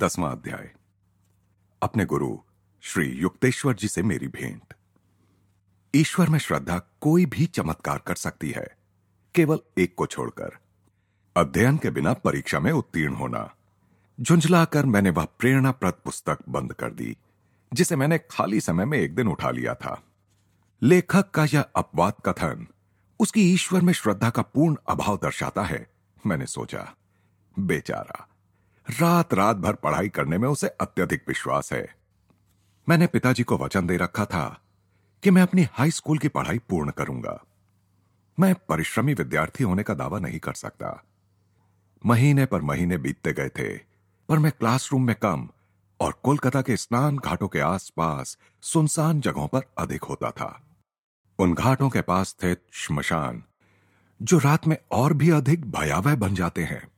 दसवां अध्याय। अपने गुरु, श्री युक्तेश्वर जी से मेरी भेंट। ईश्वर में श्रद्धा कोई भी चमत्कार कर सकती है, केवल एक को छोड़कर। अध्ययन के बिना परीक्षा में उत्तीर्ण होना। झुंझलाकर मैंने वह प्रेरणाप्रद पुस्तक बंद कर दी, जिसे मैंने खाली समय में एक दिन उठा लिया था। लेखक का यह अपवाद कथन उसकी ईश्वर में श्रद्धा का पूर्ण अभाव दर्शाता है, मैंने सोचा। बेचारा रात रात भर पढ़ाई करने में उसे अत्यधिक विश्वास है। मैंने पिताजी को वचन दे रखा था कि मैं अपनी हाई स्कूल की पढ़ाई पूर्ण करूँगा। मैं परिश्रमी विद्यार्थी होने का दावा नहीं कर सकता। महीने पर महीने बीतते गए थे, पर मैं क्लासरूम में कम और कोलकाता के स्नान घाटों के आसपास सुनसान जगहों पर अधिक होता था। उन घाटों के पास स्थित श्मशान, जो रात में और भी अधिक भयावह बन जाते हैं।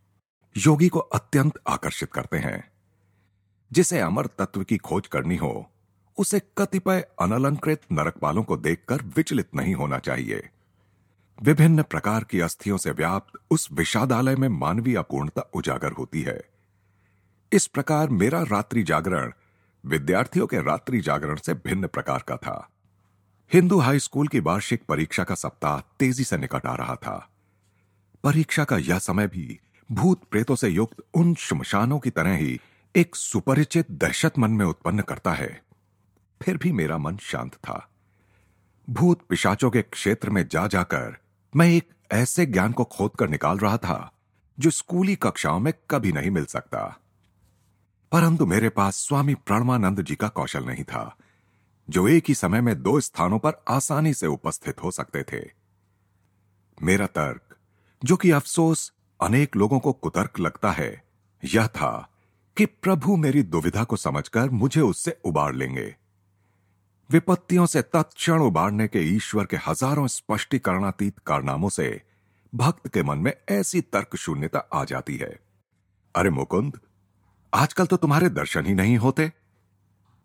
योगी को अत्यंत आकर्षित करते हैं। जिसे अमर तत्व की खोज करनी हो, उसे कतिपय अनलंकृत नरकपालों को देखकर विचलित नहीं होना चाहिए। विभिन्न प्रकार की अस्थियों से व्याप्त उस विषादालय में मानवीय अपूर्णता उजागर होती है। इस प्रकार मेरा रात्रि जागरण विद्यार्थियों के रात्रि जागरण से भिन्न प्रकार का था। हिंदू हाई स्कूल की वार्षिक परीक्षा का सप्ताह तेज़ी से निकट आ रहा था। परीक्षा का यह समय भी भूत प्रेतों से युक्त उन शमशानों की तरह ही एक सुपरिचित दहशत मन में उत्पन्न करता है। फिर भी मेरा मन शांत था। भूत पिशाचों के क्षेत्र में जा जाकर मैं एक ऐसे ज्ञान को खोद कर निकाल रहा था, जो स्कूली कक्षाओं में कभी नहीं मिल सकता। परंतु मेरे पास स्वामी प्रणमानंद जी का कौशल नहीं था, जो एक ही समय में दो स्थानों पर आसानी से उपस्थित हो सकते थे। मेरा तर्क, जो कि अफसोस अनेक लोगों को कुतर्क लगता है। यह था कि प्रभु मेरी दुविधा को समझकर मुझे उससे उबार लेंगे। विपत्तियों से तत्क्षण उबारने के ईश्वर के हज़ारों स्पष्टीकरणातीत कारनामों से भक्त के मन में ऐसी तर्क शून्यता आ जाती है। अरे मुकुंद, आजकल तो तुम्हारे दर्शन ही नहीं होते।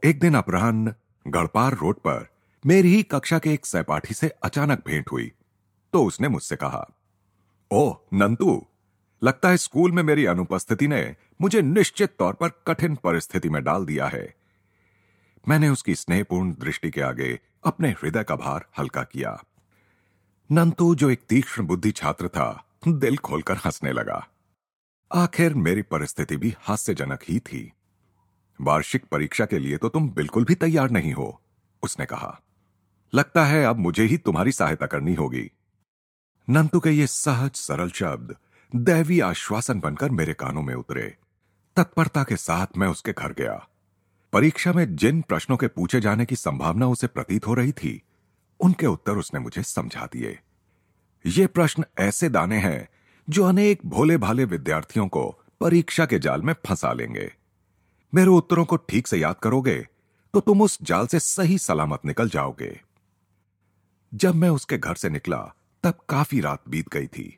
एक दिन अपराह्न गढ़पार रोड पर मेरी ही कक्षा के एक सहपाठी से अचानक भेंट हुई तो उसने मुझसे कहा, ओह, नंतु लगता है स्कूल में मेरी अनुपस्थिति ने मुझे निश्चित तौर पर कठिन परिस्थिति में डाल दिया है। मैंने उसकी स्नेहपूर्ण दृष्टि के आगे अपने हृदय का भार हल्का किया। नंतु, जो एक तीक्ष्ण बुद्धि छात्र था, दिल खोलकर हंसने लगा। आखिर मेरी परिस्थिति भी हास्यजनक ही थी। वार्षिक परीक्षा के लिए तो तुम बिल्कुल भी तैयार नहीं हो, उसने कहा। लगता है अब मुझे ही तुम्हारी सहायता करनी होगी। नंतु के ये सहज सरल शब्द दैवी आश्वासन बनकर मेरे कानों में उतरे। तत्परता के साथ मैं उसके घर गया। परीक्षा में जिन प्रश्नों के पूछे जाने की संभावना उसे प्रतीत हो रही थी, उनके उत्तर उसने मुझे समझा दिए। ये प्रश्न ऐसे दाने हैं, जो अनेक भोले भाले विद्यार्थियों को परीक्षा के जाल में फंसा लेंगे। मेरे उत्तरों को ठीक से याद करोगे तो तुम उस जाल से सही सलामत निकल जाओगे। जब मैं उसके घर से निकला, तब काफ़ी रात बीत गई थी।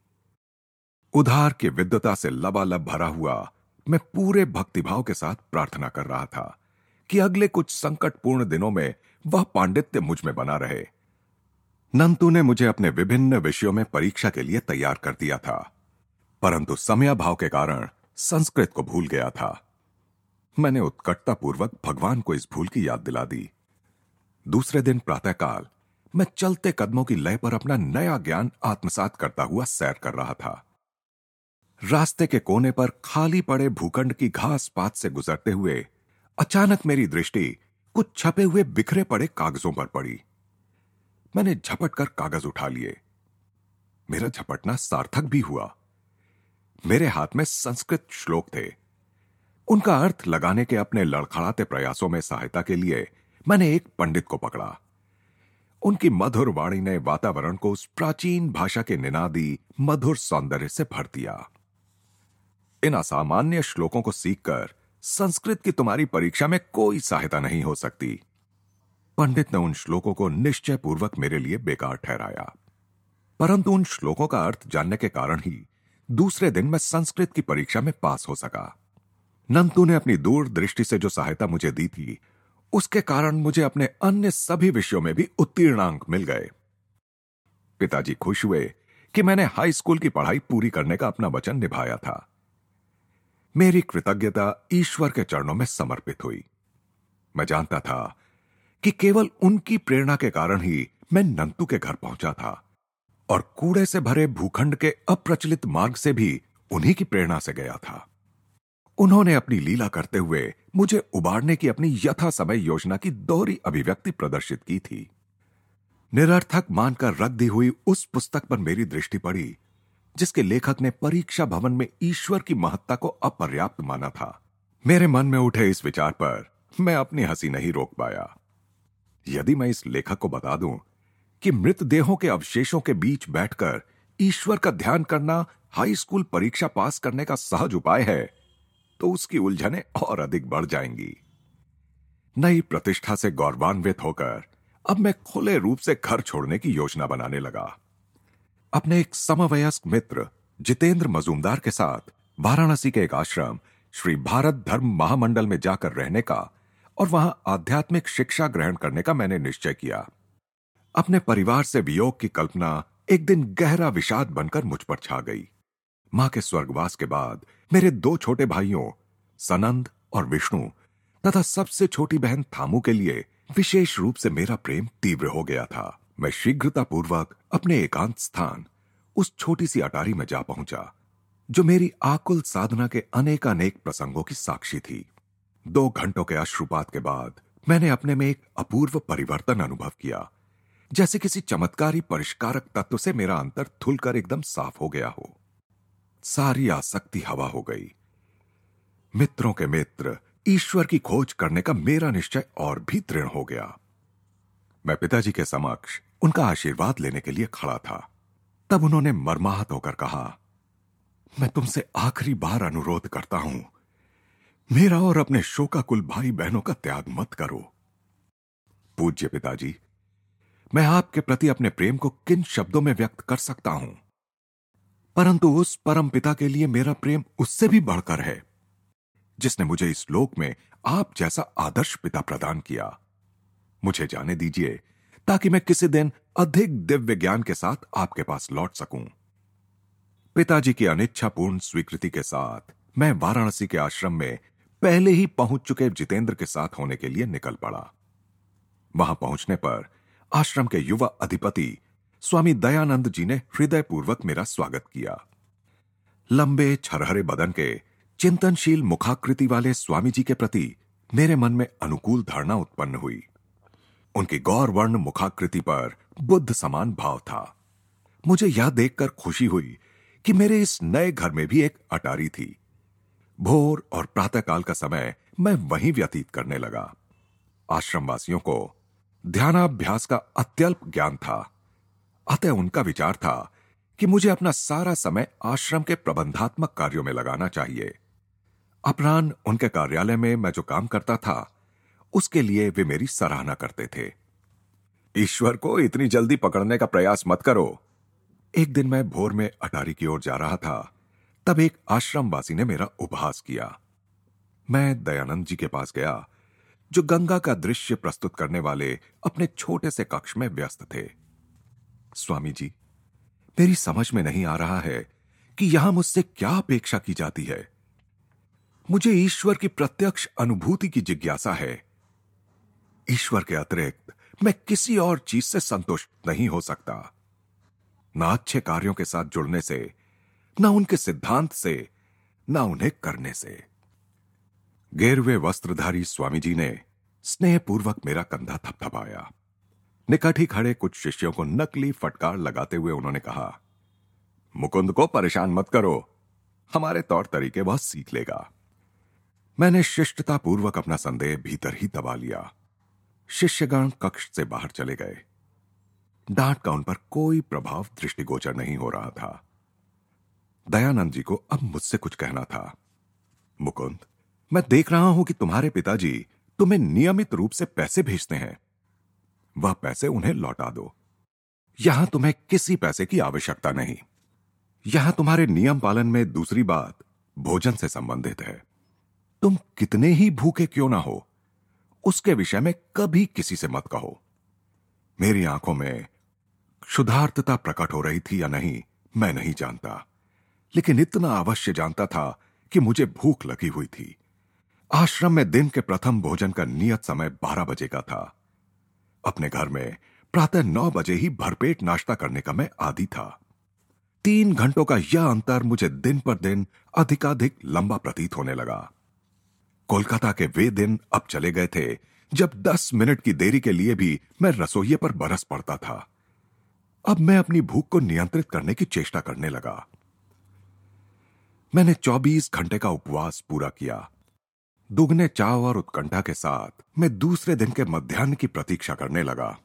उधार की विद्वता से लबालब भरा हुआ मैं पूरे भक्तिभाव के साथ प्रार्थना कर रहा था कि अगले कुछ संकटपूर्ण दिनों में वह पांडित्य मुझमें बना रहे। नंतु ने मुझे अपने विभिन्न विषयों में परीक्षा के लिए तैयार कर दिया था, परंतु समयाभाव के कारण संस्कृत को भूल गया था। मैंने उत्कटतापूर्वक भगवान को इस भूल की याद दिला दी। दूसरे दिन प्रातःकाल मैं चलते कदमों की लय पर अपना नया ज्ञान आत्मसात करता हुआ सैर कर रहा था। रास्ते के कोने पर खाली पड़े भूखंड की घास पात से गुजरते हुए अचानक मेरी दृष्टि कुछ छपे हुए बिखरे पड़े कागजों पर पड़ी। मैंने झपट कर कागज़ उठा लिए। मेरा झपटना सार्थक भी हुआ। मेरे हाथ में संस्कृत श्लोक थे। उनका अर्थ लगाने के अपने लड़खड़ाते प्रयासों में सहायता के लिए मैंने एक पंडित को पकड़ा। उनकी मधुर वाणी ने वातावरण को उस प्राचीन भाषा के निनादी, मधुर सौंदर्य से भर दिया। इन असामान्य श्लोकों को सीखकर संस्कृत की तुम्हारी परीक्षा में कोई सहायता नहीं हो सकती। पंडित ने उन श्लोकों को निश्चय पूर्वक मेरे लिए बेकार ठहराया। परंतु उन श्लोकों का अर्थ जानने के कारण ही दूसरे दिन मैं संस्कृत की परीक्षा में पास हो सका। नंतु ने अपनी दूर दृष्टि से जो सहायता मुझे दी थी, उसके कारण मुझे अपने अन्य सभी विषयों में भी उत्तीर्णांक मिल गए। पिताजी खुश हुए कि मैंने हाई स्कूल की पढ़ाई पूरी करने का अपना वचन निभाया था। मेरी कृतज्ञता ईश्वर के चरणों में समर्पित हुई। मैं जानता था कि केवल उनकी प्रेरणा के कारण ही मैं नंतु के घर पहुँचा था और कूड़े से भरे भूखंड के अप्रचलित मार्ग से भी उन्हीं की प्रेरणा से गया था। उन्होंने अपनी लीला करते हुए मुझे उबारने की अपनी यथा समय योजना की दोहरी अभिव्यक्ति प्रदर्शित की थी। निरर्थक मानकर रख दी हुई उस पुस्तक पर मेरी दृष्टि पड़ी जिसके लेखक ने परीक्षा भवन में ईश्वर की महत्ता को अपर्याप्त माना था। मेरे मन में उठे इस विचार पर, मैं अपनी हँसी नहीं रोक पाया। यदि मैं इस लेखक को बता दूँ कि मृतदेहों के अवशेषों के बीच बैठकर ईश्वर का ध्यान करना हाई स्कूल परीक्षा पास करने का सहज उपाय है तो उसकी उलझने और अधिक बढ़ जाएँगी। नई प्रतिष्ठा से गौरवान्वित होकर अब मैं खुले रूप से घर छोड़ने की योजना बनाने लगा। अपने एक समवयस्क मित्र, जितेंद्र मजूमदार के साथ, वाराणसी के एक आश्रम, श्री भारत धर्म महामंडल में जाकर रहने का और वहाँ आध्यात्मिक शिक्षा ग्रहण करने का मैंने निश्चय किया। अपने परिवार से वियोग की कल्पना एक दिन गहरा विषाद बनकर मुझ पर छा गई। माँ के स्वर्गवास के बाद मेरे दो छोटे भाइयों, सनंद और विष्णु, तथा सबसे छोटी बहन थामू के लिए विशेष रूप से मेरा प्रेम तीव्र हो गया था। मैं शीघ्रता पूर्वक अपने एकांत स्थान, उस छोटी सी अटारी में जा पहुँचा, जो मेरी आकुल साधना के अनेक अनेक प्रसंगों की साक्षी थी। दो घंटों के अश्रुपात के बाद मैंने अपने में एक अपूर्व परिवर्तन अनुभव किया, जैसे किसी चमत्कारी परिष्कारक तत्व से मेरा अंतर थुलकर एकदम साफ़ हो गया हो। सारी आसक्ति हवा हो गई। मित्रों के मित्र, ईश्वर की खोज करने का मेरा निश्चय और भी दृढ़ हो गया। मैं पिताजी के समक्ष उनका आशीर्वाद लेने के लिए खड़ा था। तब उन्होंने मरमाहत होकर कहा, मैं तुमसे आखिरी बार अनुरोध करता हूँ। मेरा और अपने शोकाकुल भाई बहनों का त्याग मत करो। पूज्य पिताजी, मैं आपके प्रति अपने प्रेम को किन शब्दों में व्यक्त कर सकता हूँ? परंतु उस परम पिता के लिए मेरा प्रेम उससे भी बढ़कर है, जिसने मुझे इस लोक में आप जैसा आदर्श पिता प्रदान किया। मुझे जाने दीजिए ताकि मैं किसी दिन अधिक दिव्य ज्ञान के साथ आपके पास लौट सकूँ। पिताजी की अनिच्छापूर्ण स्वीकृति के साथ मैं वाराणसी के आश्रम में पहले ही पहुँच चुके जितेंद्र के साथ होने के लिए निकल पड़ा। वहाँ पहुँचने पर आश्रम के युवा अधिपति स्वामी दयानंद जी ने हृदयपूर्वक मेरा स्वागत किया। लंबे छरहरे बदन के चिंतनशील मुखाकृति वाले स्वामी जी के प्रति मेरे मन में अनुकूल धारणा उत्पन्न हुई। उनकी गौरवर्ण मुखाकृति पर बुद्ध समान भाव था। मुझे यह देखकर खुशी हुई कि मेरे इस नए घर में भी एक अटारी थी। भोर और प्रातःकाल का समय मैं वहीं व्यतीत करने लगा। आश्रमवासियों को ध्यानाभ्यास का अत्यल्प ज्ञान था। अतः उनका विचार था कि मुझे अपना सारा समय आश्रम के प्रबंधात्मक कार्यों में लगाना चाहिए। अपरान उनके कार्यालय में मैं जो काम करता था उसके लिए वे मेरी सराहना करते थे। ईश्वर को इतनी जल्दी पकड़ने का प्रयास मत करो। एक दिन मैं भोर में अटारी की ओर जा रहा था, तब एक आश्रमवासी ने मेरा उपहास किया। मैं दयानंद जी के पास गया, जो गंगा का दृश्य प्रस्तुत करने वाले अपने छोटे से कक्ष में व्यस्त थे। स्वामी जी, मेरी समझ में नहीं आ रहा है कि यहाँ मुझसे क्या अपेक्षा की जाती है। मुझे ईश्वर की प्रत्यक्ष अनुभूति की जिज्ञासा है। ईश्वर के अतिरिक्त मैं किसी और चीज़ से संतुष्ट नहीं हो सकता। ना अच्छे कार्यों के साथ जुड़ने से, ना उनके सिद्धांत से, ना उन्हें करने से। गेरवे वस्त्रधारी स्वामी जी ने स्नेहपूर्वक मेरा कंधा थपथपाया। निकट ही खड़े कुछ शिष्यों को नकली फटकार लगाते हुए उन्होंने कहा, मुकुंद को परेशान मत करो, हमारे तौर तरीके वह सीख लेगा। मैंने शिष्टतापूर्वक अपना संदेह भीतर ही दबा लिया। शिष्यगण कक्ष से बाहर चले गए। डांट का उन पर कोई प्रभाव दृष्टिगोचर नहीं हो रहा था। दयानंद जी को अब मुझसे कुछ कहना था। मुकुंद, मैं देख रहा हूँ कि तुम्हारे पिताजी तुम्हें नियमित रूप से पैसे भेजते हैं। वह पैसे उन्हें लौटा दो। यहाँ तुम्हें किसी पैसे की आवश्यकता नहीं। यहाँ तुम्हारे नियम पालन में दूसरी बात भोजन से संबंधित है। तुम कितने ही भूखे क्यों ना हो। उसके विषय में कभी किसी से मत कहो। मेरी आँखों में क्षुधार्थता प्रकट हो रही थी या नहीं, मैं नहीं जानता। लेकिन इतना अवश्य जानता था कि मुझे भूख लगी हुई थी। आश्रम में दिन के प्रथम भोजन का नियत समय बारह बजे का था। अपने घर में प्रातः नौ बजे ही भरपेट नाश्ता करने का मैं आदि था। तीन घंटों का यह अंतर मुझे दिन पर दिन अधिकाधिक लंबा प्रतीत होने लगा। कोलकाता के वे दिन अब चले गए थे, जब दस मिनट की देरी के लिए भी मैं रसोइये पर बरस पड़ता था। अब मैं अपनी भूख को नियंत्रित करने की चेष्टा करने लगा। मैंने 24 घंटे का उपवास पूरा किया। दुगने चाव और उत्कंठा के साथ मैं दूसरे दिन के मध्यान्ह की प्रतीक्षा करने लगा।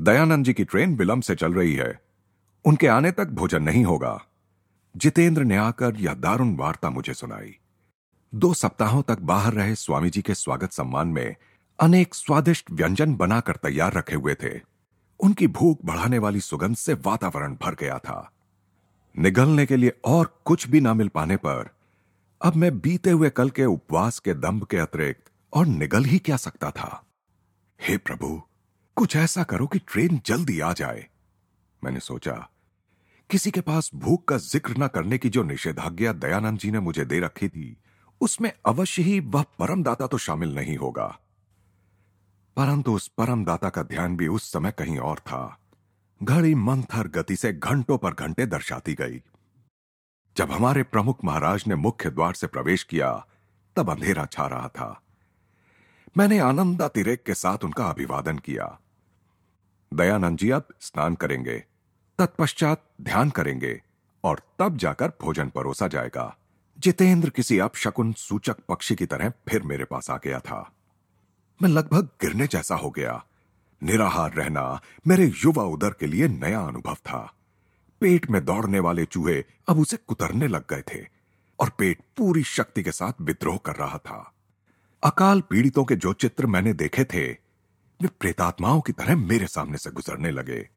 दयानंद जी की ट्रेन विलंब से चल रही है। उनके आने तक भोजन नहीं होगा। जितेंद्र ने आकर यह दारुण वार्ता मुझे सुनाई। दो सप्ताहों तक बाहर रहे स्वामी जी के स्वागत सम्मान में अनेक स्वादिष्ट व्यंजन बनाकर तैयार रखे हुए थे। उनकी भूख बढ़ाने वाली सुगंध से वातावरण भर गया था। निगलने के लिए और कुछ भी ना मिल पाने पर अब मैं बीते हुए कल के उपवास के दम्भ के अतिरिक्त और निगल ही क्या सकता था? हे प्रभु, कुछ ऐसा करो कि ट्रेन जल्दी आ जाए। मैंने सोचा, किसी के पास भूख का ज़िक्र न करने की जो निषेधाज्ञा दयानंद जी ने मुझे दे रखी थी उसमें अवश्य ही वह परमदाता तो शामिल नहीं होगा। परंतु उस परमदाता का ध्यान भी उस समय कहीं और था। घड़ी मंथर गति से घंटों पर घंटे दर्शाती गई। जब हमारे प्रमुख महाराज ने मुख्य द्वार से प्रवेश किया, तब अंधेरा छा रहा था। मैंने आनंदा तिरेक के साथ उनका अभिवादन किया। दयानंद जी अब स्नान करेंगे, तत्पश्चात ध्यान करेंगे और तब जाकर भोजन परोसा जाएगा। जितेंद्र किसी अपशकुन सूचक पक्षी की तरह फिर मेरे पास आ गया था। मैं लगभग गिरने जैसा हो गया। निराहार रहना मेरे युवा उदर के लिए नया अनुभव था। पेट में दौड़ने वाले चूहे अब उसे कुतरने लग गए थे और पेट पूरी शक्ति के साथ विद्रोह कर रहा था। अकाल पीड़ितों के जो चित्र मैंने देखे थे, वे प्रेतात्माओं की तरह मेरे सामने से गुजरने लगे।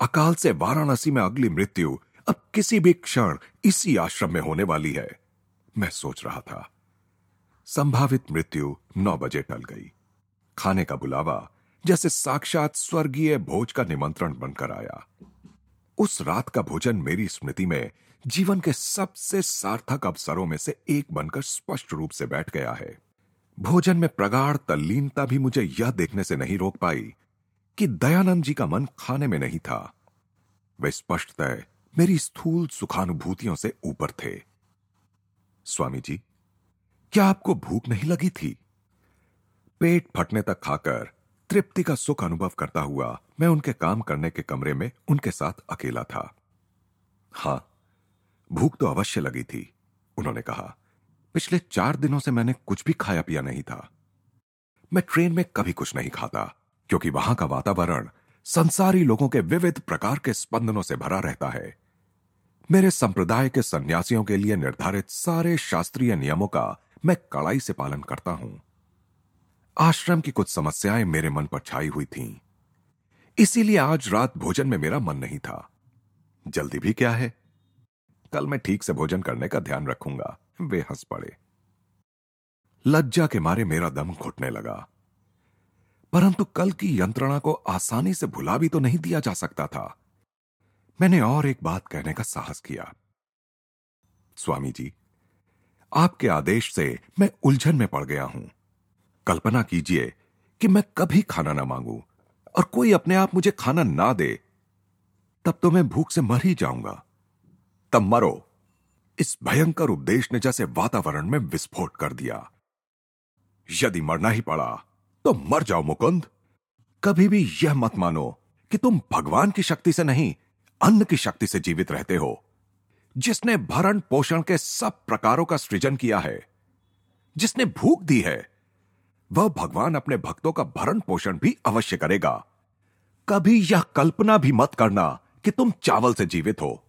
अकाल से वाराणसी में अगली मृत्यु अब किसी भी क्षण इसी आश्रम में होने वाली है। मैं सोच रहा था। संभावित मृत्यु नौ बजे टल गई। खाने का बुलावा, जैसे साक्षात स्वर्गीय भोज का निमंत्रण बनकर आया। उस रात का भोजन मेरी स्मृति में जीवन के सबसे सार्थक अवसरों में से एक बनकर स्पष्ट रूप से बैठ गया है। भोजन में प्रगाढ़ तल्लीनता भी मुझे यह देखने से नहीं रोक पाई कि दयानंद जी का मन खाने में नहीं था। वे स्पष्टतः मेरी स्थूल सुखानुभूतियों से ऊपर थे। स्वामी जी, क्या आपको भूख नहीं लगी थी? पेट फटने तक खाकर तृप्ति का सुख अनुभव करता हुआ मैं उनके काम करने के कमरे में उनके साथ अकेला था। हाँ, भूख तो अवश्य लगी थी, उन्होंने कहा। पिछले चार दिनों से मैंने कुछ भी खाया पिया नहीं था। मैं ट्रेन में कभी कुछ नहीं खाता, क्योंकि वहाँ का वातावरण संसारी लोगों के विविध प्रकार के स्पंदनों से भरा रहता है। मेरे संप्रदाय के सन्यासियों के लिए निर्धारित सारे शास्त्रीय नियमों का मैं कड़ाई से पालन करता हूँ। आश्रम की कुछ समस्याएँ मेरे मन पर छाई हुई थीं। इसीलिए आज रात भोजन में मेरा मन नहीं था। जल्दी भी क्या है? कल मैं ठीक से भोजन करने का ध्यान रखूँगा। वे हंस पड़े। लज्जा के मारे मेरा दम घुटने लगा। परंतु कल की यंत्रणा को आसानी से भुला भी तो नहीं दिया जा सकता था। मैंने और एक बात कहने का साहस किया। स्वामी जी आपके आदेश से मैं उलझन में पड़ गया हूँ। कल्पना कीजिए कि मैं कभी खाना ना मांगू और कोई अपने आप मुझे खाना ना दे, तब तो मैं भूख से मर ही जाऊँगा। तब मरो। इस भयंकर उपदेश ने जैसे वातावरण में विस्फोट कर दिया। यदि मरना ही पड़ा तो मर जाओ मुकुंद। कभी भी यह मत मानो कि तुम भगवान की शक्ति से नहीं अन्न की शक्ति से जीवित रहते हो, जिसने भरण पोषण के सब प्रकारों का सृजन किया है, जिसने भूख दी है, वह भगवान अपने भक्तों का भरण पोषण भी अवश्य करेगा। कभी यह कल्पना भी मत करना कि तुम चावल से जीवित हो,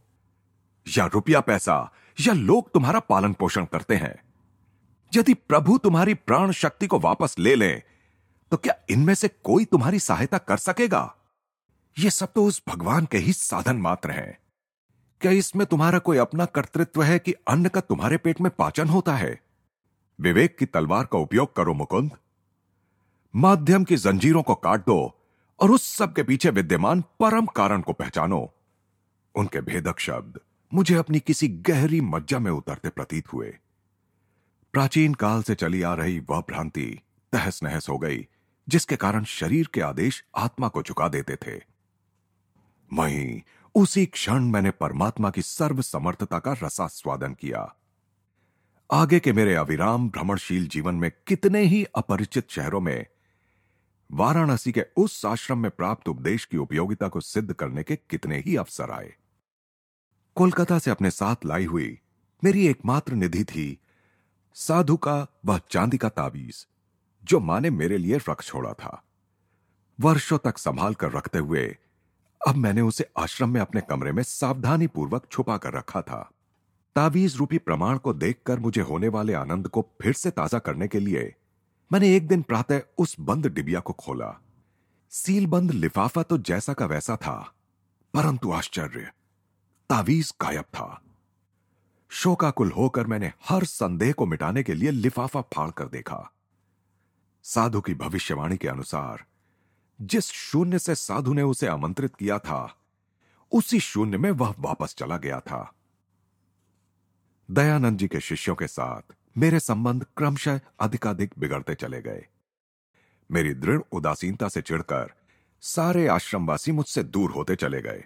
या रुपया पैसा, या लोग तुम्हारा पालन पोषण करते हैं। यदि प्रभु तुम्हारी प्राण शक्ति को वापस ले ले तो क्या इनमें से कोई तुम्हारी सहायता कर सकेगा? ये सब तो उस भगवान के ही साधन मात्र हैं। क्या इसमें तुम्हारा कोई अपना कर्तृत्व है कि अन्न का तुम्हारे पेट में पाचन होता है? विवेक की तलवार का उपयोग करो, मुकुंद। माध्यम की जंजीरों को काट दो और उस सब के पीछे विद्यमान परम कारण को पहचानो। उनके भेदक शब्द मुझे अपनी किसी गहरी मज्जा में उतरते प्रतीत हुए। प्राचीन काल से चली आ रही वह भ्रांति तहस नहस हो गई, जिसके कारण शरीर के आदेश आत्मा को चुका देते थे। वहीं उसी क्षण मैंने परमात्मा की सर्व समर्थता का रसास्वादन किया। आगे के मेरे अविराम भ्रमणशील जीवन में कितने ही अपरिचित शहरों में, वाराणसी के उस आश्रम में प्राप्त उपदेश की उपयोगिता को सिद्ध करने के कितने ही अवसर आए। कोलकाता से अपने साथ लाई हुई मेरी एकमात्र निधि थी साधु का वह चांदी का ताबीज, जो माँ ने मेरे लिए रख छोड़ा था। वर्षों तक संभाल कर रखते हुए अब मैंने उसे आश्रम में अपने कमरे में सावधानी पूर्वक छुपा कर रखा था। तावीज रूपी प्रमाण को देखकर मुझे होने वाले आनंद को फिर से ताज़ा करने के लिए मैंने एक दिन प्रातः उस बंद डिबिया को खोला। सीलबंद लिफाफा तो जैसा का वैसा था, परंतु आश्चर्य, तावीज गायब था। शोकाकुल होकर मैंने हर संदेह को मिटाने के लिए लिफाफा फाड़ कर देखा। साधु की भविष्यवाणी के अनुसार जिस शून्य से साधु ने उसे आमंत्रित किया था, उसी शून्य में वह वापस चला गया था। दयानंद जी के शिष्यों के साथ मेरे संबंध क्रमशः अधिकाधिक बिगड़ते चले गए। मेरी दृढ़ उदासीनता से चिढ़कर सारे आश्रमवासी मुझसे दूर होते चले गए।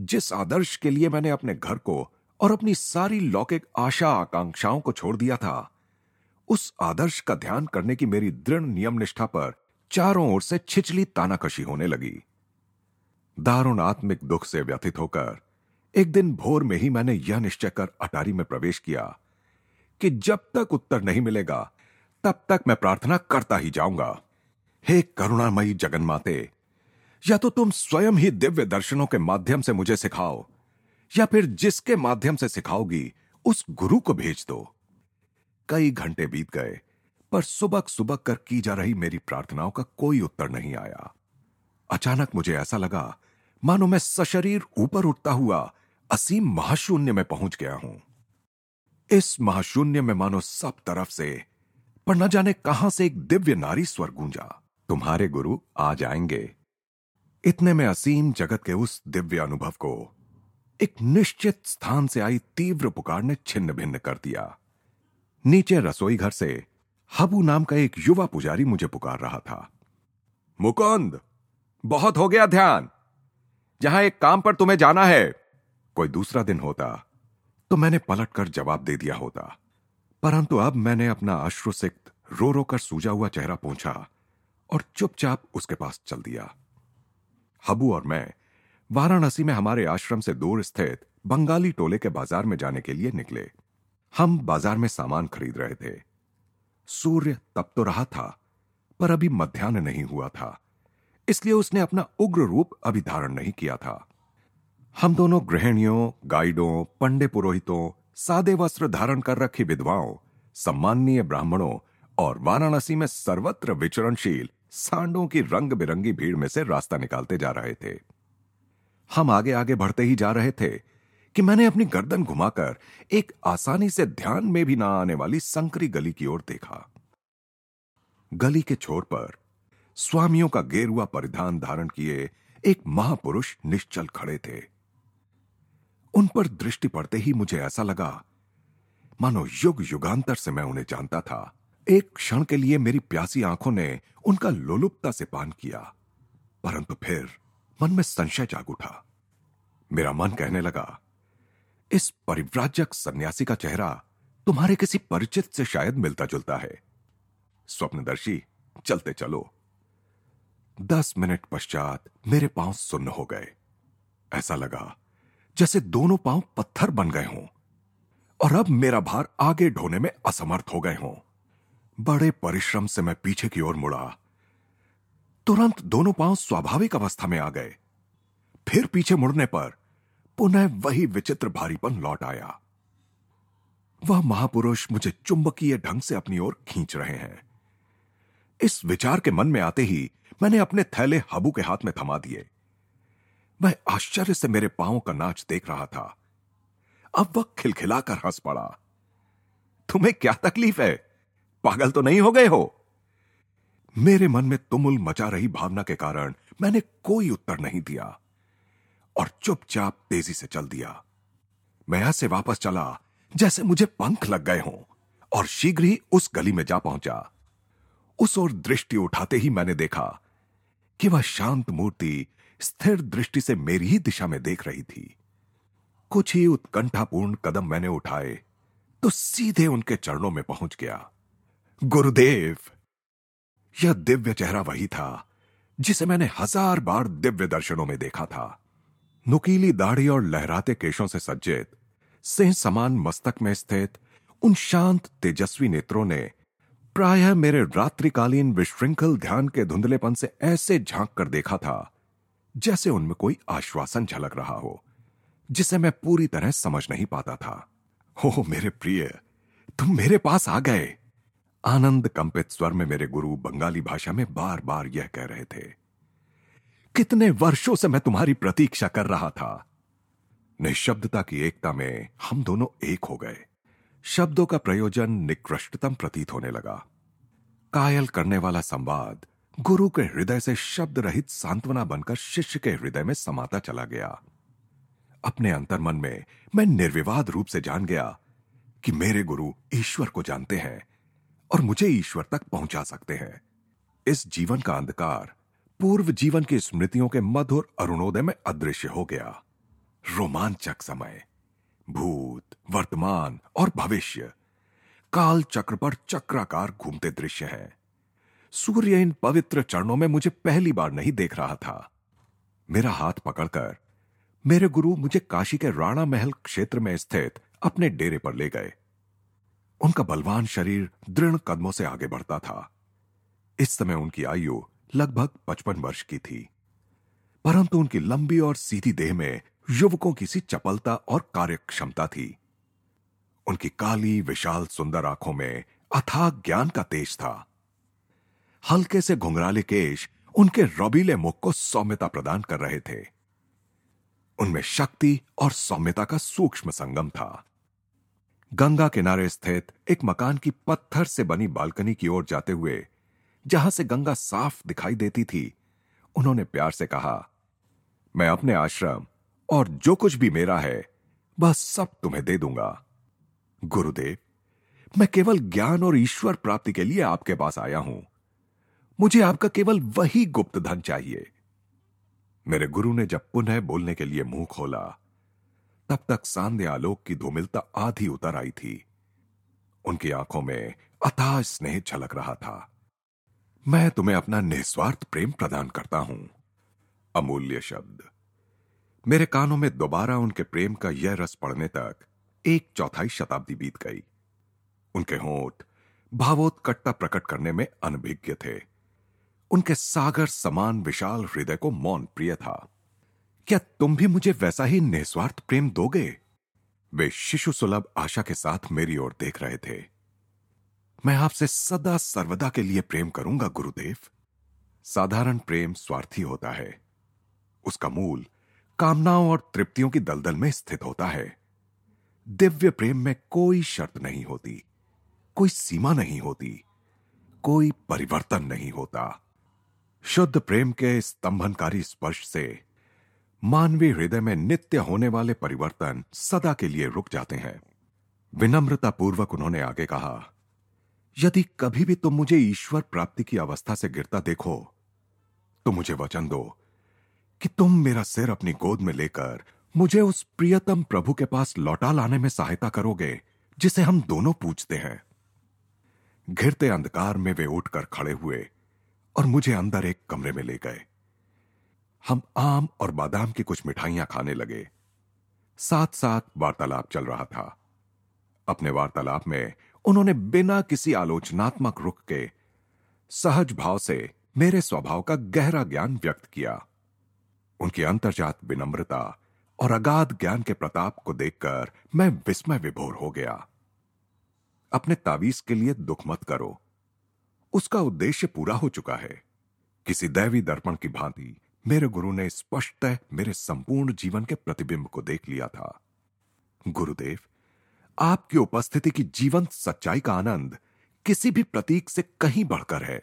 जिस आदर्श के लिए मैंने अपने घर को और अपनी सारी लौकिक आशा आकांक्षाओं को छोड़ दिया था, उस आदर्श का ध्यान करने की मेरी दृढ़ नियम निष्ठा पर चारों ओर से छिचली तानाकशी होने लगी। दारुण आत्मिक दुख से व्यथित होकर एक दिन भोर में ही मैंने यह निश्चय कर अटारी में प्रवेश किया कि जब तक उत्तर नहीं मिलेगा, तब तक मैं प्रार्थना करता ही जाऊँगा। हे करुणामयी जगन्माते, या तो तुम स्वयं ही दिव्य दर्शनों के माध्यम से मुझे सिखाओ, या फिर जिसके माध्यम से सिखाओगी, उस गुरु को भेज दो। कई घंटे बीत गए पर सुबह सुबह कर की जा रही मेरी प्रार्थनाओं का कोई उत्तर नहीं आया। अचानक मुझे ऐसा लगा, मानो मैं सशरीर ऊपर उठता हुआ असीम महाशून्य में पहुँच गया हूँ। इस महाशून्य में मानो सब तरफ़ से, पर न जाने कहाँ से एक दिव्य नारी स्वर गूंजा, तुम्हारे गुरु आ जाएँगे। इतने में असीम जगत के उस दिव्य अनुभव को एक निश्चित स्थान से आई तीव्र पुकार ने छिन्न भिन्न कर दिया। नीचे रसोई घर से हबू नाम का एक युवा पुजारी मुझे पुकार रहा था। मुकुंद, बहुत हो गया ध्यान। जहाँ एक काम पर तुम्हें जाना है। कोई दूसरा दिन होता तो मैंने पलटकर जवाब दे दिया होता। परंतु अब मैंने अपना अश्रुसिक्त रो रो कर सूजा हुआ चेहरा पहुँचा और चुपचाप उसके पास चल दिया। हबू और मैं वाराणसी में हमारे आश्रम से दूर स्थित बंगाली टोले के बाज़ार में जाने के लिए निकले। हम बाज़ार में सामान खरीद रहे थे। सूर्य तप तो रहा था, पर अभी मध्यान्ह नहीं हुआ था, इसलिए उसने अपना उग्र रूप अभी धारण नहीं किया था। हम दोनों गृहिणियों, गाइडों, पंडे पुरोहितों, सादे वस्त्र धारण कर रखी विधवाओं, सम्माननीय ब्राह्मणों और वाराणसी में सर्वत्र विचरणशील, सांडों की रंग बिरंगी भीड़ में से रास्ता निकालते जा रहे थे। हम आगे आगे बढ़ते ही जा रहे थे कि मैंने अपनी गर्दन घुमाकर एक आसानी से ध्यान में भी ना आने वाली संकरी गली की ओर देखा। गली के छोर पर स्वामियों का गेरुआ परिधान धारण किए एक महापुरुष निश्चल खड़े थे। उन पर दृष्टि पड़ते ही मुझे ऐसा लगा, मानो युग युगांतर से मैं उन्हें जानता था। एक क्षण के लिए मेरी प्यासी आँखों ने उनका लोलुपता से पान किया, परंतु फिर मन में संशय जाग उठा। मेरा मन कहने लगा इस परिव्राजक सन्यासी का चेहरा तुम्हारे किसी परिचित से शायद मिलता जुलता है। स्वप्नदर्शी, चलते चलो। दस मिनट पश्चात मेरे पाँव सुन्न हो गए। ऐसा लगा जैसे दोनों पाँव पत्थर बन गए हों। और अब मेरा भार आगे ढोने में असमर्थ हो गए हों। बड़े परिश्रम से मैं पीछे की ओर मुड़ा। तुरंत दोनों पाँव स्वाभाविक अवस्था में आ गए। फिर पीछे मुड़ने पर पुनः वही विचित्र भारीपन लौट आया। वह महापुरुष मुझे चुंबकीय ढंग से अपनी ओर खींच रहे हैं। इस विचार के मन में आते ही मैंने अपने थैले हबू के हाथ में थमा दिए। वह आश्चर्य से मेरे पाँव का नाच देख रहा था। अब वह खिलखिलाकर हंस पड़ा। तुम्हें क्या तकलीफ़ है? पागल तो नहीं हो गए हो? मेरे मन में तुमुल मचा रही भावना के कारण मैंने कोई उत्तर नहीं दिया। और चुपचाप तेज़ी से चल दिया। मैं ऐसे वापस चला, जैसे मुझे पंख लग गए हों, और शीघ्र ही उस गली में जा पहुँचा। उस ओर दृष्टि उठाते ही मैंने देखा कि वह शांत मूर्ति स्थिर दृष्टि से मेरी ही दिशा में देख रही थी। कुछ ही उत्कंठापूर्ण कदम मैंने उठाए तो सीधे उनके चरणों में पहुँच गया। गुरुदेव! यह दिव्य चेहरा वही था, जिसे मैंने हज़ार बार दिव्य दर्शनों में देखा था। नुकीली दाढ़ी और लहराते केशों से सज्जित, सिंह समान मस्तक में स्थित उन शांत, तेजस्वी नेत्रों ने प्रायः मेरे रात्रिकालीन विश्रृंखल ध्यान के धुंधलेपन से ऐसे झाँक कर देखा था, जैसे उनमें कोई आश्वासन झलक रहा हो, जिसे मैं पूरी तरह समझ नहीं पाता था। हो मेरे प्रिय, तुम मेरे पास आ गए। आनंद कंपित स्वर में मेरे गुरु बंगाली भाषा में बार बार यह कह रहे थे। कितने वर्षों से मैं तुम्हारी प्रतीक्षा कर रहा था। निशब्दता की एकता में हम दोनों एक हो गए। शब्दों का प्रयोजन निकृष्टतम प्रतीत होने लगा। कायल करने वाला संवाद गुरु के हृदय से शब्द रहित सांत्वना बनकर शिष्य के हृदय में समाता चला गया। अपने अंतर्मन में मैं निर्विवाद रूप से जान गया कि मेरे गुरु ईश्वर को जानते हैं और मुझे ईश्वर तक पहुँचा सकते हैं। इस जीवन का अंधकार पूर्व जीवन की स्मृतियों के मधुर अरुणोदय में अदृश्य हो गया। रोमांचक समय, भूत, वर्तमान और भविष्य। काल चक्र पर चक्राकार घूमते दृश्य है। सूर्य इन पवित्र चरणों में मुझे पहली बार नहीं देख रहा था। मेरा हाथ पकड़कर मेरे गुरु मुझे काशी के राणा महल क्षेत्र में स्थित अपने डेरे पर ले गए। उनका बलवान शरीर दृढ़ कदमों से आगे बढ़ता था। इस समय उनकी आयु लगभग पचपन वर्ष की थी। परंतु उनकी लंबी और सीधी देह में युवकों की सी चपलता और कार्यक्षमता थी। उनकी काली, विशाल, सुंदर आँखों में अथाह ज्ञान का तेज था। हल्के से घुंघराले केश उनके रबीले मुख को सौम्यता प्रदान कर रहे थे। उनमें शक्ति और सौम्यता का सूक्ष्म संगम था। गंगा किनारे स्थित एक मकान की पत्थर से बनी बालकनी की ओर जाते हुए जहाँ से गंगा साफ़ दिखाई देती थी, उन्होंने प्यार से कहा, मैं अपने आश्रम और जो कुछ भी मेरा है वह सब तुम्हें दे दूँगा। गुरुदेव, मैं केवल ज्ञान और ईश्वर प्राप्ति के लिए आपके पास आया हूँ। मुझे आपका केवल वही गुप्त धन चाहिए। मेरे गुरु ने जब पुनः बोलने के लिए मुँह खोला, तब तक सांध्य आलोक की धूमिलता आधी उतर आई थी। उनकी आँखों में अथाह स्नेह झलक रहा था। मैं तुम्हें अपना निस्वार्थ प्रेम प्रदान करता हूँ। अमूल्य शब्द। मेरे कानों में दोबारा उनके प्रेम का यह रस पड़ने तक एक चौथाई शताब्दी बीत गई। उनके होठ भावोत्कटता प्रकट करने में अनभिज्ञ थे। उनके सागर समान विशाल हृदय को मौन प्रिय था। क्या तुम भी मुझे वैसा ही निस्वार्थ प्रेम दोगे? वे शिशु सुलभ आशा के साथ मेरी ओर देख रहे थे। मैं आपसे सदा सर्वदा के लिए प्रेम करूँगा, गुरुदेव। साधारण प्रेम स्वार्थी होता है। उसका मूल कामनाओं और तृप्तियों की दलदल में स्थित होता है। दिव्य प्रेम में कोई शर्त नहीं होती, कोई सीमा नहीं होती, कोई परिवर्तन नहीं होता। शुद्ध प्रेम के स्तंभनकारी स्पर्श से मानवीय हृदय में नित्य होने वाले परिवर्तन सदा के लिए रुक जाते हैं। विनम्रता पूर्वक उन्होंने आगे कहा यदि कभी भी तुम मुझे ईश्वर प्राप्ति की अवस्था से गिरता देखो तो मुझे वचन दो कि तुम मेरा सिर अपनी गोद में लेकर मुझे उस प्रियतम प्रभु के पास लौटा लाने में सहायता करोगे, जिसे हम दोनों पूछते हैं। घिरते अंधकार में वे उठकर खड़े हुए और मुझे अंदर एक कमरे में ले गए। हम आम और बादाम की कुछ मिठाइयाँ खाने लगे। साथ साथ वार्तालाप चल रहा था। अपने वार्तालाप में उन्होंने बिना किसी आलोचनात्मक रुख के सहज भाव से मेरे स्वभाव का गहरा ज्ञान व्यक्त किया। उनकी अंतर्जात विनम्रता और अगाध ज्ञान के प्रताप को देखकर मैं विस्मय विभोर हो गया। अपने तावीज के लिए दुख मत करो। उसका उद्देश्य पूरा हो चुका है। किसी दैवी दर्पण की भांति मेरे गुरु ने स्पष्ट मेरे संपूर्ण जीवन के प्रतिबिंब को देख लिया था। गुरुदेव आपकी उपस्थिति की जीवंत सच्चाई का आनंद किसी भी प्रतीक से कहीं बढ़कर है।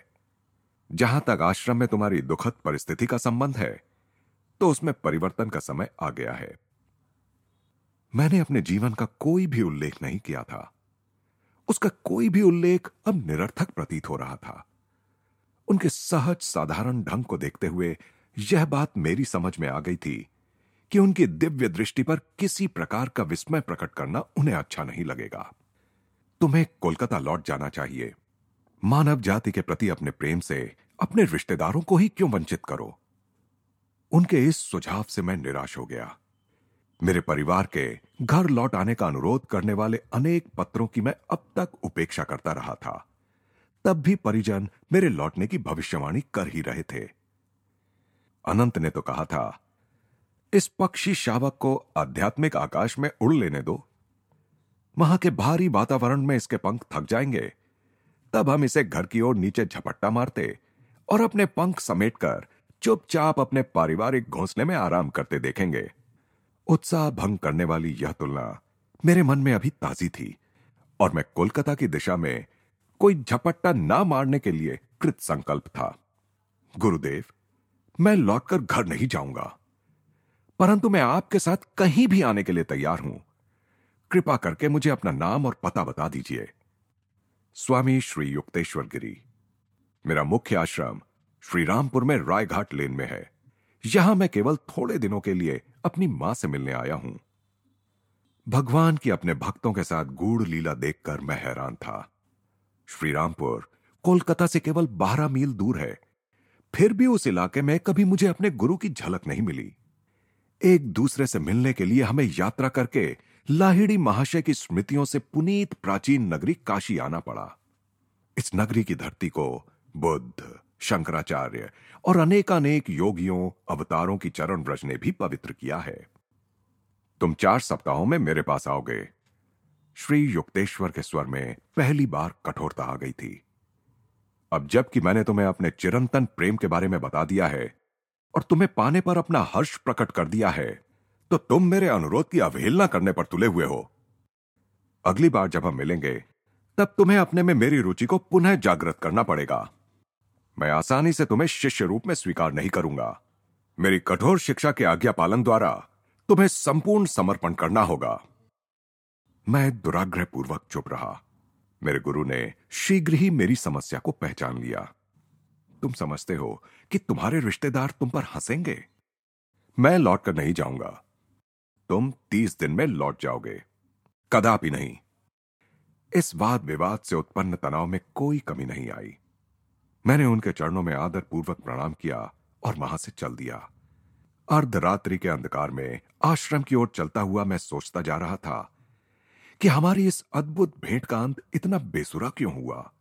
जहाँ तक आश्रम में तुम्हारी दुखद परिस्थिति का संबंध है तो उसमें परिवर्तन का समय आ गया है। मैंने अपने जीवन का कोई भी उल्लेख नहीं किया था। उसका कोई भी उल्लेख अब निरर्थक प्रतीत हो रहा था। उनके सहज साधारण ढंग को देखते हुए यह बात मेरी समझ में आ गई थी कि उनकी दिव्य दृष्टि पर किसी प्रकार का विस्मय प्रकट करना उन्हें अच्छा नहीं लगेगा। तुम्हें कोलकाता लौट जाना चाहिए। मानव जाति के प्रति अपने प्रेम से अपने रिश्तेदारों को ही क्यों वंचित करो? उनके इस सुझाव से मैं निराश हो गया। मेरे परिवार के घर लौट आने का अनुरोध करने वाले अनेक पत्रों की मैं अब तक उपेक्षा करता रहा था। तब भी परिजन मेरे लौटने की भविष्यवाणी कर ही रहे थे। अनंत ने तो कहा था इस पक्षी शावक को आध्यात्मिक आकाश में उड़ लेने दो। वहाँ के भारी वातावरण में इसके पंख थक जाएँगे। तब हम इसे घर की ओर नीचे झपट्टा मारते और अपने पंख समेटकर चुपचाप अपने पारिवारिक घोंसले में आराम करते देखेंगे। उत्साह भंग करने वाली यह तुलना मेरे मन में अभी ताजी थी और मैं कोलकाता की दिशा में कोई झपट्टा ना मारने के लिए कृत संकल्प था। गुरुदेव, मैं लौटकर घर नहीं जाऊँगा। परंतु मैं आपके साथ कहीं भी आने के लिए तैयार हूँ। कृपा करके मुझे अपना नाम और पता बता दीजिए। स्वामी श्री युक्तेश्वर गिरी। मेरा मुख्य आश्रम श्री रामपुर में रायघाट लेन में है। यहाँ मैं केवल थोड़े दिनों के लिए अपनी माँ से मिलने आया हूँ। भगवान की अपने भक्तों के साथ गूढ़ लीला देखकर मैं हैरान था। श्रीरामपुर कोलकाता से केवल बारह मील दूर है। फिर भी उस इलाके में कभी मुझे अपने गुरु की झलक नहीं मिली। एक दूसरे से मिलने के लिए हमें यात्रा करके लाहिड़ी महाशय की स्मृतियों से पुनीत प्राचीन नगरी काशी आना पड़ा। इस नगरी की धरती को बुद्ध, शंकराचार्य और अनेकानेक योगियों, अवतारों की चरण व्रज ने भी पवित्र किया है। तुम चार सप्ताहों में मेरे पास आओगे। श्री युक्तेश्वर के स्वर में पहली बार कठोरता आ गई थी। अब जबकि मैंने तुम्हें अपने चिरंतन प्रेम के बारे में बता दिया है और तुम्हें पाने पर अपना हर्ष प्रकट कर दिया है तो तुम मेरे अनुरोध की अवहेलना करने पर तुले हुए हो। अगली बार जब हम मिलेंगे, तब तुम्हें अपने में मेरी रुचि को पुनः जागृत करना पड़ेगा। मैं आसानी से तुम्हें शिष्य रूप में स्वीकार नहीं करूँगा। मेरी कठोर शिक्षा के आज्ञा पालन द्वारा तुम्हें संपूर्ण समर्पण करना होगा। मैं दुराग्रह पूर्वक चुप रहा। मेरे गुरु ने शीघ्र ही मेरी समस्या को पहचान लिया। तुम समझते हो कि तुम्हारे रिश्तेदार तुम पर हंसेंगे। मैं लौट कर नहीं जाऊँगा। तुम तीस दिन में लौट जाओगे। कदापि नहीं। इस वाद विवाद से उत्पन्न तनाव में कोई कमी नहीं आई। मैंने उनके चरणों में आदर पूर्वक प्रणाम किया और वहाँ से चल दिया। अर्धरात्रि के अंधकार में आश्रम की ओर चलता हुआ मैं सोचता जा रहा था कि हमारी इस अद्भुत भेंट का अंत इतना बेसुरा क्यों हुआ?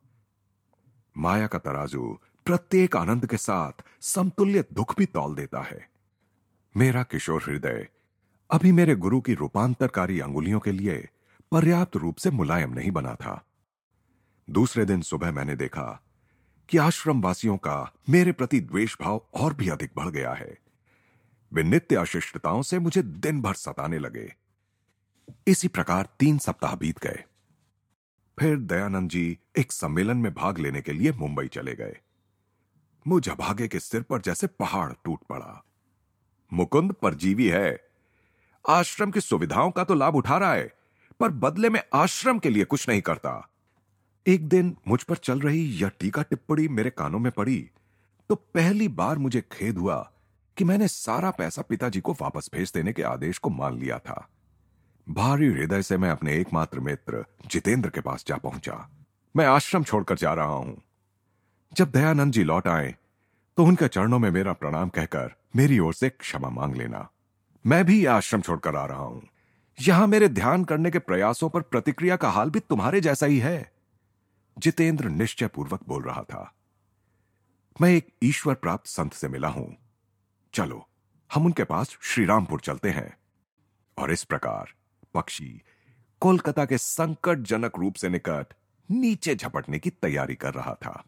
माया का तराजू प्रत्येक आनंद के साथ समतुल्य दुख भी तौल देता है। मेरा किशोर हृदय, अभी मेरे गुरु की रूपांतरकारी अंगुलियों के लिए पर्याप्त रूप से मुलायम नहीं बना था। दूसरे दिन सुबह मैंने देखा कि आश्रम वासियों का मेरे प्रति द्वेष भाव और भी अधिक बढ़ गया है। वे नित्य अशिष्टताओं से मुझे दिन भर सताने लगे। इसी प्रकार तीन सप्ताह बीत गए। फिर दयानंद जी एक सम्मेलन में भाग लेने के लिए मुंबई चले गए। मुझ अभागे के सिर पर जैसे पहाड़ टूट पड़ा। मुकुंद परजीवी है। आश्रम की सुविधाओं का तो लाभ उठा रहा है, पर बदले में आश्रम के लिए कुछ नहीं करता। एक दिन मुझ पर चल रही यह टीका टिप्पणी मेरे कानों में पड़ी तो पहली बार मुझे खेद हुआ कि मैंने सारा पैसा पिताजी को वापस भेज देने के आदेश को मान लिया था। भारी हृदय से मैं अपने एकमात्र मित्र जितेंद्र के पास जा पहुँचा। मैं आश्रम छोड़कर जा रहा हूँ। जब दयानंद जी लौट आए तो उनके चरणों में मेरा प्रणाम कहकर मेरी ओर से क्षमा मांग लेना। मैं भी आश्रम छोड़कर आ रहा हूँ। यहाँ मेरे ध्यान करने के प्रयासों पर प्रतिक्रिया का हाल भी तुम्हारे जैसा ही है। जितेंद्र निश्चय पूर्वक बोल रहा था। मैं एक ईश्वर प्राप्त संत से मिला हूँ। चलो, हम उनके पास श्रीरामपुर चलते हैं। और इस प्रकार, पक्षी कोलकाता के संकटजनक रूप से निकट नीचे झपटने की तैयारी कर रहा था।